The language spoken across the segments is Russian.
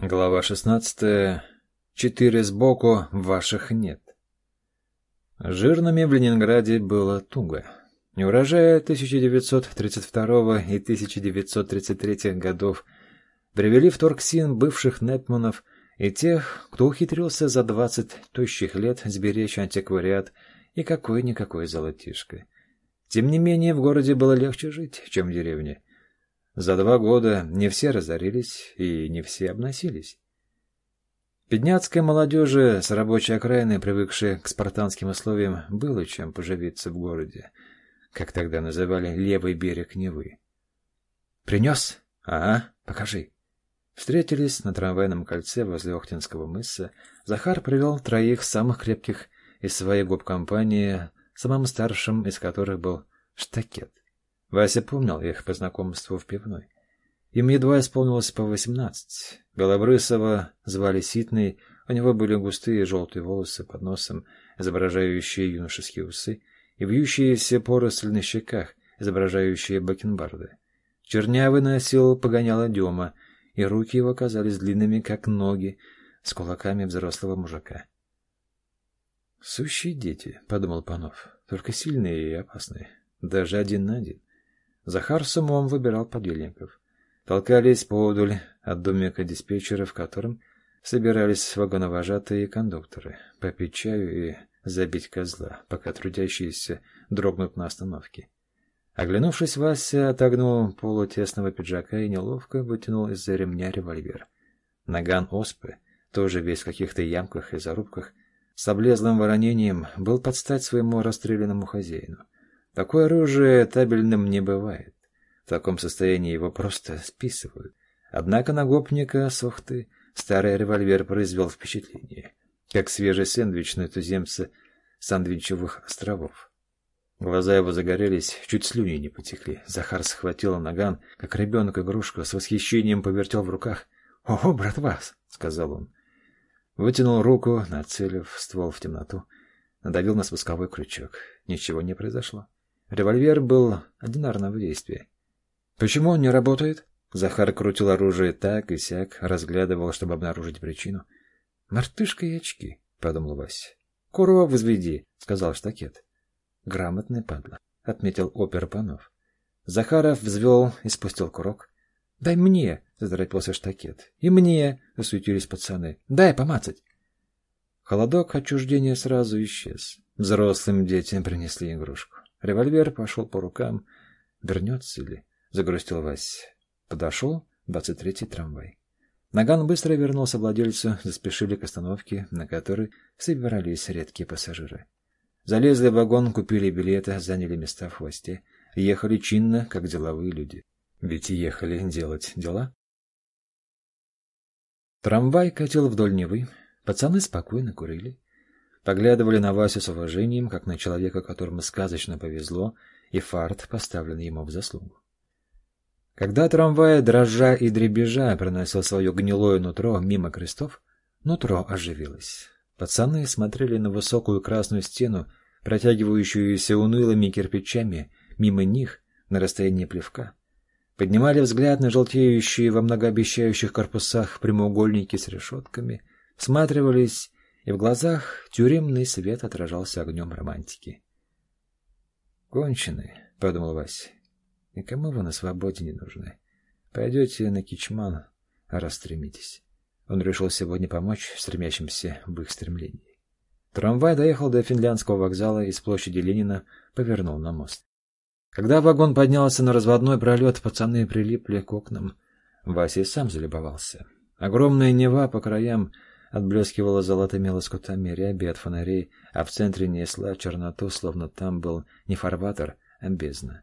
Глава 16. Четыре сбоку, ваших нет. Жирными в Ленинграде было туго. Неурожая 1932 и 1933 годов привели в Торксин бывших Непманов и тех, кто ухитрился за 20 тощих лет сберечь антиквариат и какой-никакой золотишко. Тем не менее, в городе было легче жить, чем в деревне. За два года не все разорились и не все обносились. Бедняцкой молодежи с рабочей окраины, привыкшей к спартанским условиям, было чем поживиться в городе, как тогда называли левый берег Невы. «Принес? Ага, покажи». Встретились на трамвайном кольце возле Охтинского мыса. Захар привел троих самых крепких из своей гоп-компании, самым старшим из которых был Штакет. Вася помнил их по знакомству в пивной. Им едва исполнилось по восемнадцать. Белобрысова звали Ситный, у него были густые желтые волосы под носом, изображающие юношеские усы, и вьющиеся поросль на щеках, изображающие бакенбарды. Чернявый носил погоняло Дема, и руки его казались длинными, как ноги, с кулаками взрослого мужика. «Сущие дети», — подумал Панов, — «только сильные и опасные, даже один на один». Захар с умом выбирал подельников. Толкались поодаль от домика диспетчера, в котором собирались вагоновожатые и кондукторы, попить чаю и забить козла, пока трудящиеся дрогнут на остановке. Оглянувшись, Вася отогнул полу тесного пиджака и неловко вытянул из-за ремня револьвер. Наган Оспы, тоже весь в каких-то ямках и зарубках, с облезлым воронением, был под стать своему расстрелянному хозяину. Такое оружие табельным не бывает. В таком состоянии его просто списывают. Однако на гопника с Охты старый револьвер произвел впечатление, как свежий сэндвич на туземца сандвичевых островов. Глаза его загорелись, чуть слюни не потекли. Захар схватил наган, как ребенок игрушку, с восхищением повертел в руках. «Ого, братва!» — сказал он. Вытянул руку, нацелив ствол в темноту, надавил на спусковой крючок. Ничего не произошло. Револьвер был одинарного действия. «Почему он не работает?» Захар крутил оружие так и сяк, разглядывал, чтобы обнаружить причину. «Мартышка и очки», — подумал Вася. «Курова возведи», — сказал штакет. «Грамотный падла», — отметил опер Панов. Захаров взвел и спустил курок. «Дай мне!» — заторопился штакет. «И мне!» — засуетились пацаны. «Дай помацать!» Холодок отчуждения сразу исчез. Взрослым детям принесли игрушку. Револьвер пошел по рукам. Вернется ли? Загрустил Вась. Подошел двадцать третий трамвай. Наган быстро вернулся владельцу, заспешили к остановке, на которой собирались редкие пассажиры. Залезли в вагон, купили билеты, заняли места в хвосте. Ехали чинно, как деловые люди. Ведь ехали делать дела. Трамвай катил вдоль Невы. Пацаны спокойно курили. Поглядывали на Васю с уважением, как на человека, которому сказочно повезло, и фарт поставлен ему в заслугу. Когда трамвай, дрожа и дребежа, проносил свое гнилое нутро мимо крестов, нутро оживилось. Пацаны смотрели на высокую красную стену, протягивающуюся унылыми кирпичами, мимо них, на расстоянии плевка. Поднимали взгляд на желтеющие во многообещающих корпусах прямоугольники с решетками, всматривались и в глазах тюремный свет отражался огнем романтики. «Конченые», — подумал Вася, — «никому вы на свободе не нужны. Пойдете на Кичман, а раз стремитесь». Он решил сегодня помочь стремящимся в их стремлении. Трамвай доехал до финляндского вокзала и с площади Ленина повернул на мост. Когда вагон поднялся на разводной пролет, пацаны прилипли к окнам. Вася и сам залюбовался. Огромная Нева по краям — отблескивала золотыми лоскутами ряби от фонарей, а в центре несла черноту, словно там был не фарватер, а бездна.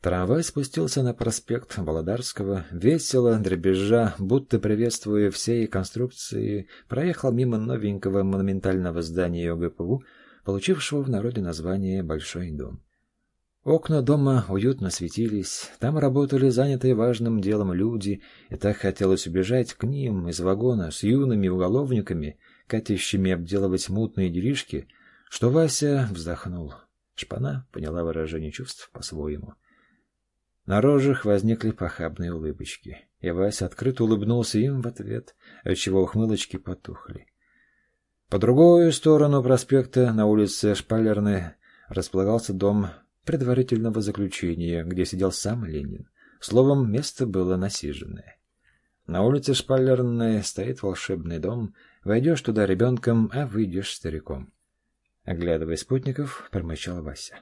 Трамвай спустился на проспект Володарского, весело, дребезжа, будто приветствуя всей конструкции, проехал мимо новенького монументального здания ОГПУ, получившего в народе название «Большой дом». Окна дома уютно светились, там работали занятые важным делом люди, и так хотелось убежать к ним из вагона с юными уголовниками, катящими обделывать мутные делишки, что Вася вздохнул. Шпана поняла выражение чувств по-своему. На рожах возникли похабные улыбочки. И Вася открыто улыбнулся им в ответ, отчего ухмылочки потухли. По другую сторону проспекта, на улице Шпалерной, располагался дом предварительного заключения, где сидел сам Ленин. Словом, место было насиженное. На улице Шпалерной стоит волшебный дом. Войдешь туда ребенком, а выйдешь стариком. Оглядывая спутников, промычал Вася.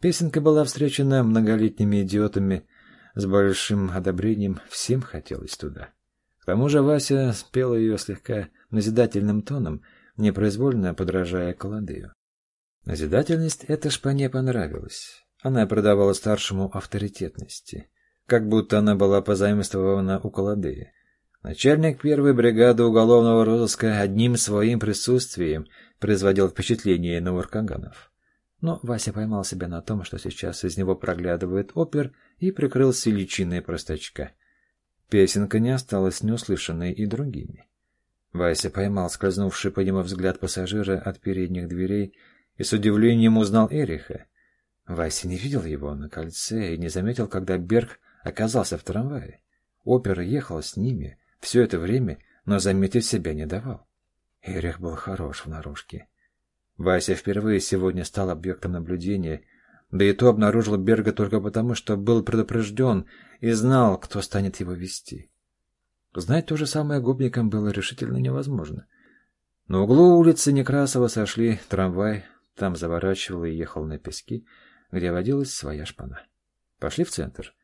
Песенка была встречена многолетними идиотами с большим одобрением. Всем хотелось туда. К тому же Вася спел ее слегка назидательным тоном, непроизвольно подражая Колодею. Назидательность эта шпане понравилась. Она придавала старшему авторитетности, как будто она была позаимствована у Колодея. Начальник первой бригады уголовного розыска одним своим присутствием производил впечатление на уркаганов. Но Вася поймал себя на том, что сейчас из него проглядывает опер, и прикрылся личиной простачка. Песенка не осталась неуслышанной и другими. Вася поймал скользнувший по нему взгляд пассажира от передних дверей и с удивлением узнал Эриха. Вася не видел его на кольце и не заметил, когда Берг оказался в трамвае. Опера ехал с ними все это время, но заметить себя не давал. Эрих был хорош в наружке. Вася впервые сегодня стал объектом наблюдения, да и то обнаружил Берга только потому, что был предупрежден и знал, кто станет его вести. Знать то же самое губникам было решительно невозможно. На углу улицы Некрасова сошли трамвай, там заворачивал и ехал на пески, где водилась своя шпана. Пошли в центр.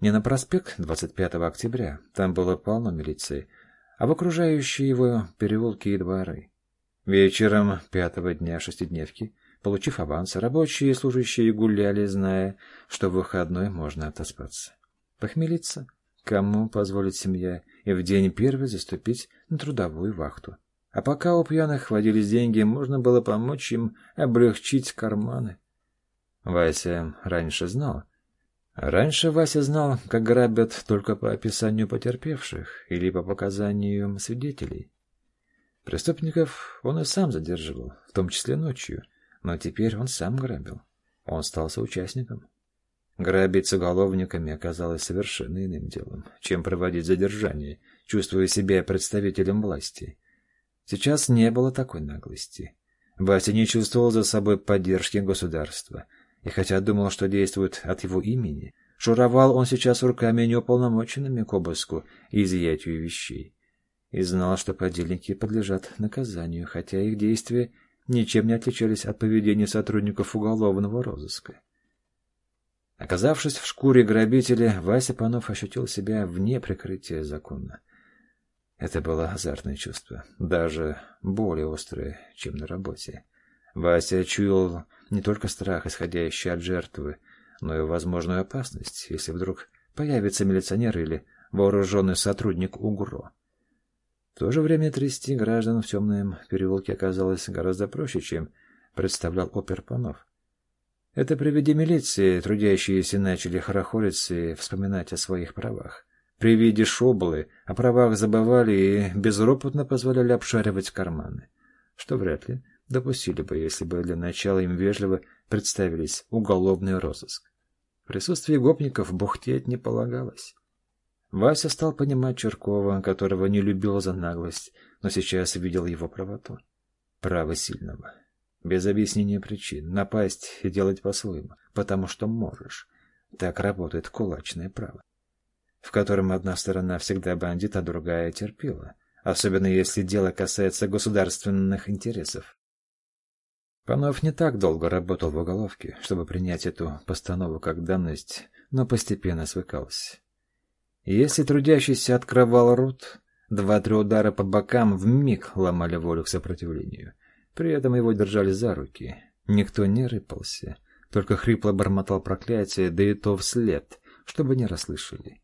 Не на проспект 25 октября, там было полно милиции, а в окружающие его переулки и дворы. Вечером пятого дня шестидневки, получив аванс, рабочие и служащие гуляли, зная, что в выходной можно отоспаться. Похмелиться? Кому позволит семья и в день первый заступить на трудовую вахту? А пока у пьяных водились деньги, можно было помочь им облегчить карманы. Вася раньше знал. Раньше Вася знал, как грабят только по описанию потерпевших или по показаниям свидетелей. Преступников он и сам задерживал, в том числе ночью, но теперь он сам грабил. Он стал соучастником. Грабить с уголовниками оказалось совершенно иным делом, чем проводить задержание, чувствуя себя представителем власти. Сейчас не было такой наглости. Вася не чувствовал за собой поддержки государства, и хотя думал, что действует от его имени, шуровал он сейчас руками неуполномоченными к обыску и изъятию вещей. И знал, что подельники подлежат наказанию, хотя их действия ничем не отличались от поведения сотрудников уголовного розыска. Оказавшись в шкуре грабителя, Вася Панов ощутил себя вне прикрытия закона. Это было азартное чувство, даже более острое, чем на работе. Вася чуял не только страх, исходящий от жертвы, но и возможную опасность, если вдруг появится милиционер или вооруженный сотрудник УГРО. В то же время трясти граждан в темном переулке оказалось гораздо проще, чем представлял опер Панов. Это при виде милиции трудящиеся начали хорохориться и вспоминать о своих правах. При виде шоблы о правах забывали и безропотно позволяли обшаривать карманы, что вряд ли допустили бы, если бы для начала им вежливо представились уголовный розыск. В присутствии гопников бухтеть не полагалось. Вася стал понимать Черкова, которого не любил за наглость, но сейчас видел его правоту. Право сильного. Без объяснения причин. Напасть и делать по-своему, потому что можешь. Так работает кулачное право в котором одна сторона всегда бандит, а другая терпила, особенно если дело касается государственных интересов. Панов не так долго работал в уголовке, чтобы принять эту постанову как данность, но постепенно свыкался. Если трудящийся открывал рот, два-три удара по бокам вмиг ломали волю к сопротивлению. При этом его держали за руки. Никто не рыпался, только хрипло бормотал проклятие, да и то вслед, чтобы не расслышали.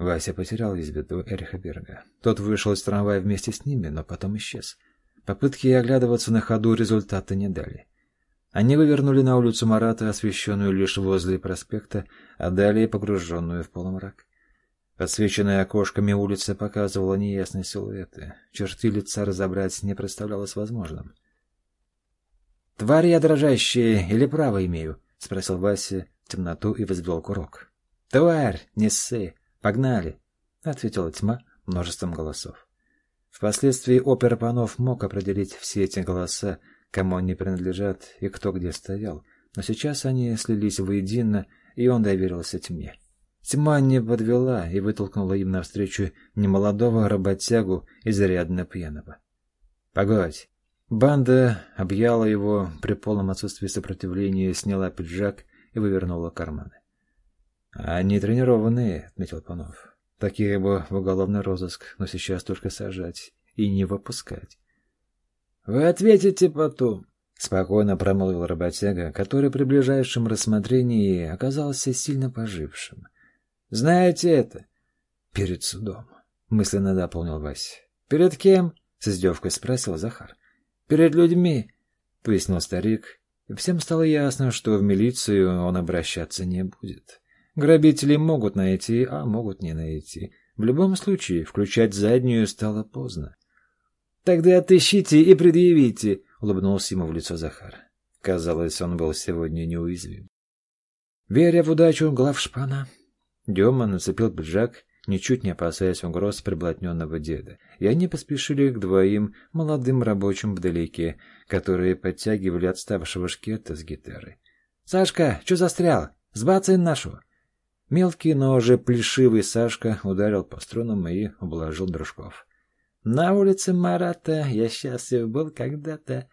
Вася потерял из виду Эриха Берга. Тот вышел из трамвая вместе с ними, но потом исчез. Попытки оглядываться на ходу результата не дали. Они вывернули на улицу Марата, освещенную лишь возле проспекта, а далее погруженную в полумрак. Подсвеченная окошками улица показывала неясные силуэты. Черты лица разобрать не представлялось возможным. «Тварь я дрожащая или право имею?» — спросил Вася в темноту и возвел курок. «Тварь, не ссы!» «Погнали!» — ответила тьма множеством голосов. Впоследствии опер Панов мог определить все эти голоса, кому они принадлежат и кто где стоял, но сейчас они слились воедино, и он доверился тьме. Тьма не подвела и вытолкнула им навстречу немолодого работягу, изрядно пьяного. «Погодь!» Банда объяла его при полном отсутствии сопротивления, сняла пиджак и вывернула карманы. «Они тренированные», — отметил Панов. «Такие бы в уголовный розыск, но сейчас только сажать и не выпускать». «Вы ответите потом», — спокойно промолвил работяга, который при ближайшем рассмотрении оказался сильно пожившим. «Знаете это?» «Перед судом», — мысленно дополнил Вася. «Перед кем?» — с издевкой спросил Захар. «Перед людьми», — пояснил старик. Всем стало ясно, что в милицию он обращаться не будет. Грабители могут найти, а могут не найти. В любом случае, включать заднюю стало поздно. «Тогда отыщите и предъявите», — улыбнулся ему в лицо Захар. Казалось, он был сегодня неуязвим. Веря в удачу главшпана, Дема нацепил пиджак, ничуть не опасаясь угроз приблотненного деда, и они поспешили к двоим молодым рабочим вдалеке, которые подтягивали отставшего шкета с гитарой. — Сашка, что застрял? Сбацай нашу! Мелкий, но уже плешивый Сашка ударил по струнам и обложил дружков. — На улице Марата я счастлив был когда-то.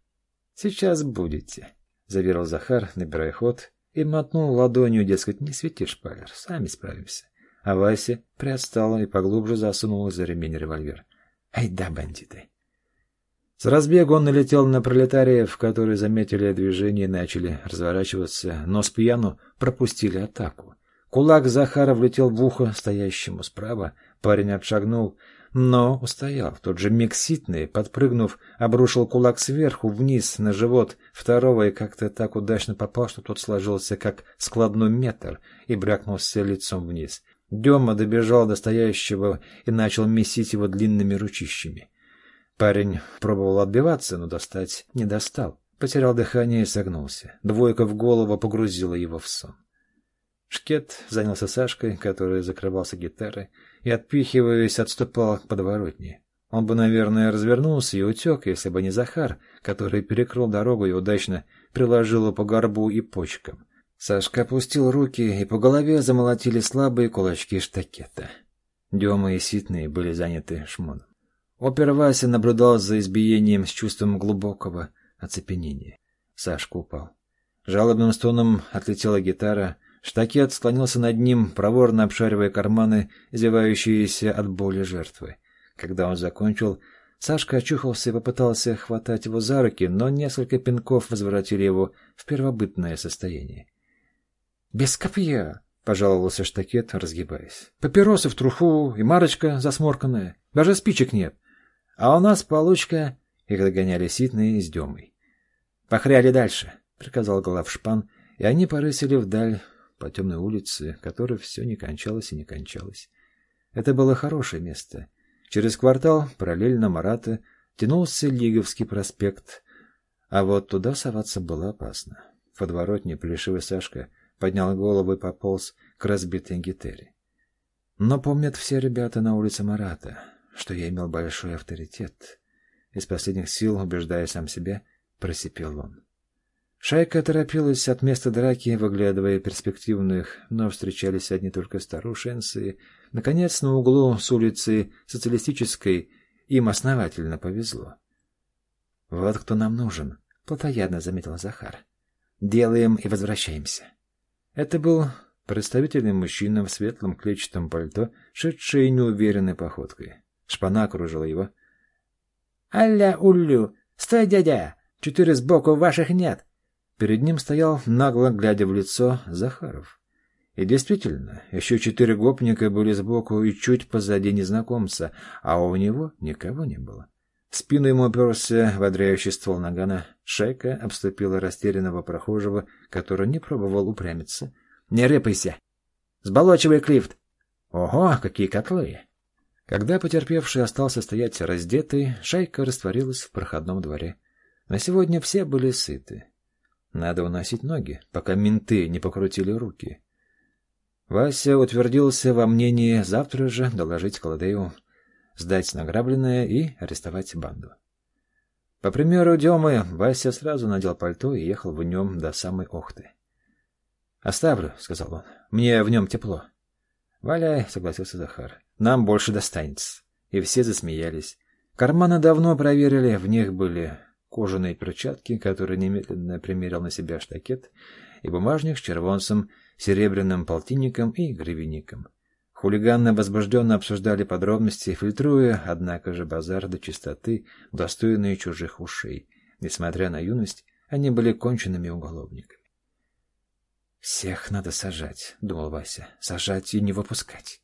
— Сейчас будете, — заверил Захар, набирая ход, и мотнул ладонью, дескать, не свети шпалер, сами справимся. А Вася приотстала и поглубже засунула за ремень револьвер. Ай да, бандиты! С разбегу он налетел на пролетариев, которые заметили движение и начали разворачиваться, но с пьяну пропустили атаку. Кулак Захара влетел в ухо стоящему справа, парень отшагнул, но устоял. Тот же миг ситный, подпрыгнув, обрушил кулак сверху вниз на живот второго и как-то так удачно попал, что тот сложился как складной метр и брякнулся лицом вниз. Дема добежал до стоящего и начал месить его длинными ручищами. Парень пробовал отбиваться, но достать не достал. Потерял дыхание и согнулся. Двойка в голову погрузила его в сон. Шкет занялся Сашкой, который закрывался гитарой, и, отпихиваясь, отступал к подворотне. Он бы, наверное, развернулся и утек, если бы не Захар, который перекрыл дорогу и удачно приложил его по горбу и почкам. Сашка опустил руки, и по голове замолотили слабые кулачки штакета. Дема и Ситные были заняты шмоном. Опер Вася наблюдал за избиением с чувством глубокого оцепенения. Сашка упал. Жалобным стоном отлетела гитара, штакет склонился над ним, проворно обшаривая карманы, извивающиеся от боли жертвы. Когда он закончил, Сашка очухался и попытался хватать его за руки, но несколько пинков возвратили его в первобытное состояние. «Без копья!» — пожаловался штакет, разгибаясь. «Папиросы в труху и марочка засморканная. Даже спичек нет. А у нас получка...» Их догоняли ситные с Демой. «Похряли дальше!» — приказал главшпан, и они порысили вдаль по темной улице, которой все не кончалось и не кончалось. Это было хорошее место. Через квартал, параллельно Марата, тянулся Лиговский проспект, а вот туда соваться было опасно. В подворотне плешивый Сашка — поднял голову и пополз к разбитой гитаре. Но помнят все ребята на улице Марата, что я имел большой авторитет. Из последних сил, убеждая сам себя, просипел он. Шайка торопилась от места драки, выглядывая перспективных, но встречались одни только старушенцы. Наконец, на углу с улицы Социалистической им основательно повезло. «Вот кто нам нужен», — плотоядно заметил Захар. «Делаем и возвращаемся». Это был представительный мужчина в светлом клетчатом пальто, шедший неуверенной походкой. Шпана окружила его. «Аля-улю! Стой, дядя! Четыре сбоку ваших нет!» Перед ним стоял, нагло глядя в лицо, Захаров. И действительно, еще четыре гопника были сбоку и чуть позади незнакомца, а у него никого не было. В спину ему оперся водряющий ствол нагана. Шайка обступила растерянного прохожего, который не пробовал упрямиться. «Не рыпайся! Сболочивай клифт!» «Ого, какие котлы!» Когда потерпевший остался стоять раздетый, шайка растворилась в проходном дворе. На сегодня все были сыты. Надо уносить ноги, пока менты не покрутили руки. Вася утвердился во мнении завтра же доложить Колодею, сдать награбленное и арестовать банду. По примеру Демы, Вася сразу надел пальто и ехал в нем до самой Охты. «Оставлю», — сказал он. «Мне в нем тепло». «Валяй», — согласился Захар. «Нам больше достанется». И все засмеялись. Карманы давно проверили, в них были кожаные перчатки, которые немедленно примерил на себя штакет, и бумажник с червонцем, серебряным полтинником и гривенником. Хулиганно возбужденно обсуждали подробности, фильтруя, однако же, базар до чистоты, достойные чужих ушей. Несмотря на юность, они были конченными уголовниками. «Всех надо сажать», — думал Вася, — «сажать и не выпускать».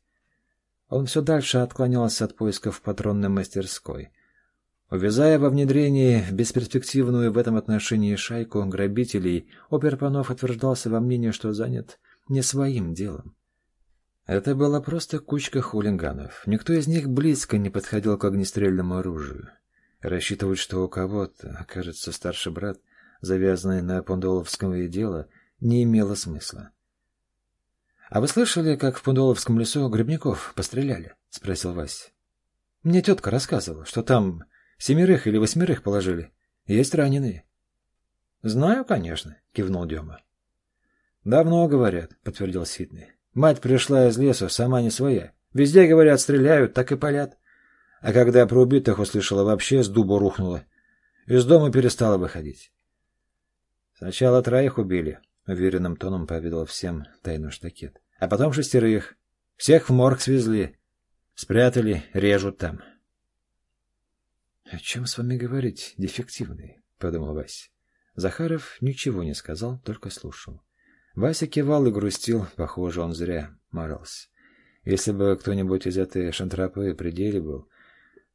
Он все дальше отклонялся от поисков патронной мастерской. Увязая во внедрении бесперспективную в этом отношении шайку грабителей, Оперпанов утверждался во мнении, что занят не своим делом. Это была просто кучка хулиганов. Никто из них близко не подходил к огнестрельному оружию. Рассчитывать, что у кого-то окажется старший брат, завязанный на Пондоловское дело, не имело смысла. — А вы слышали, как в Пундоловском лесу грибников постреляли? — спросил Вася. — Мне тетка рассказывала, что там семерых или восьмерых положили. Есть раненые. — Знаю, конечно, — кивнул Дема. — Давно, говорят, — подтвердил Сиднey. Мать пришла из лесу, сама не своя. Везде, говорят, стреляют, так и палят. А когда про убитых услышала, вообще с дуба рухнула. Из дома перестала выходить. Сначала троих убили, Уверенным тоном поведал всем тайну штакет. А потом шестерых. Всех в морг свезли. Спрятали, режут там. — О чем с вами говорить, дефективный? — подумал Вася. Захаров ничего не сказал, только слушал. Вася кивал и грустил, похоже, он зря морался. Если бы кто-нибудь из этой шантрапы пределе был,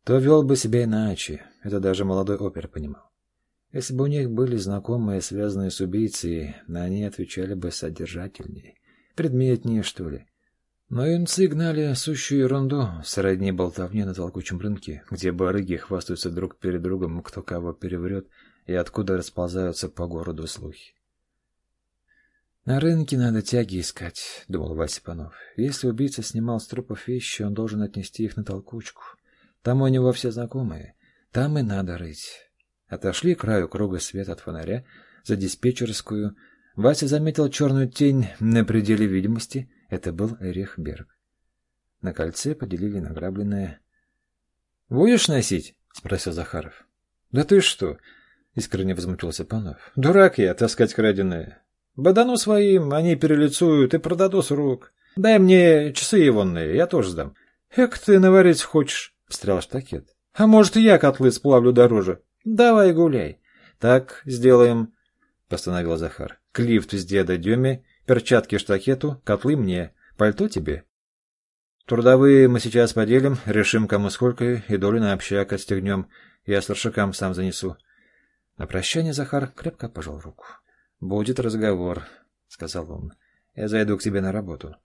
то вел бы себя иначе, это даже молодой опер понимал. Если бы у них были знакомые, связанные с убийцей, они отвечали бы содержательнее, предметнее, что ли. Но юнцы гнали сущую ерунду, сродни болтовне на толкучем рынке, где барыги хвастаются друг перед другом, кто кого переврет, и откуда расползаются по городу слухи. «На рынке надо тяги искать», — думал Вася Панов. «Если убийца снимал с трупов вещи, он должен отнести их на толкучку. Там у него все знакомые. Там и надо рыть». Отошли к краю круга света от фонаря за диспетчерскую. Вася заметил черную тень на пределе видимости. Это был Эрих На кольце поделили награбленное. — Будешь носить? — спросил Захаров. — Да ты что? — искренне возмутился Панов. — Дурак я, таскать краденое. Бадану своим, они перелицуют и продадут с рук. Дай мне часы егонные, я тоже сдам. — Эк ты наварить хочешь? — встрял штакет. — А может, я котлы сплавлю дороже? Давай гуляй. Так сделаем, постановил Захар. Клифт с деда Деме, перчатки штакету, котлы мне, пальто тебе. Трудовые мы сейчас поделим, решим, кому сколько, и долю на общак отстегнем. Я старшакам сам занесу. На прощание Захар крепко пожал руку. — Будет разговор, — сказал он. — Я зайду к тебе на работу.